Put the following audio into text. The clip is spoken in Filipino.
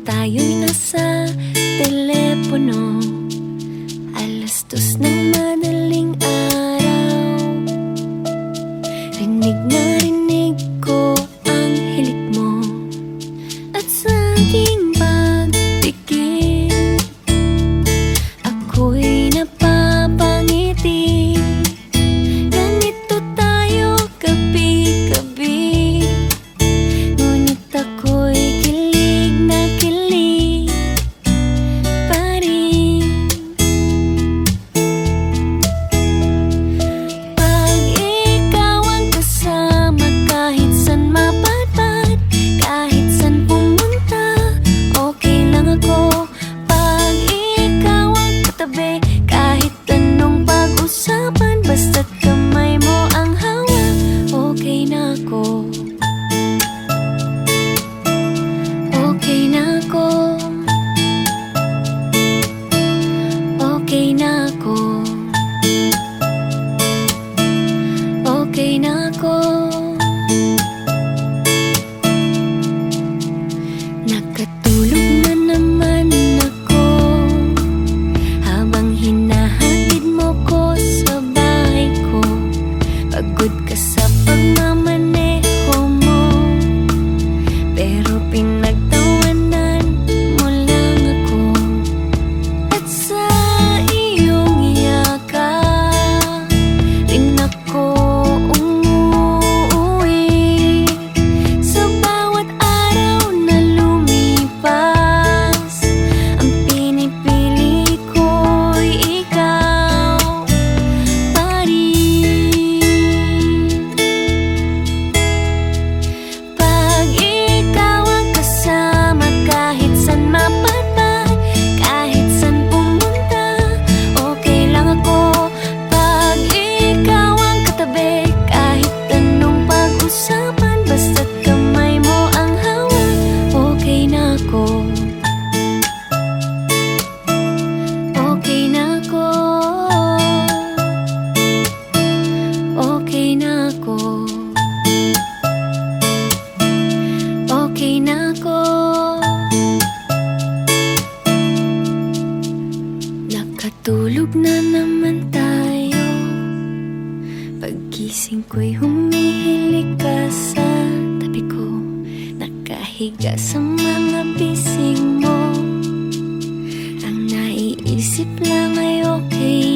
tayo'y nasa telepono be Okay na ko Okay na ko Okay na ko Nakatulog na naman tayo. Pagkising ko'y humihilig sa tabi ko. Nakahiga sa mga bising Isip lang ay okay.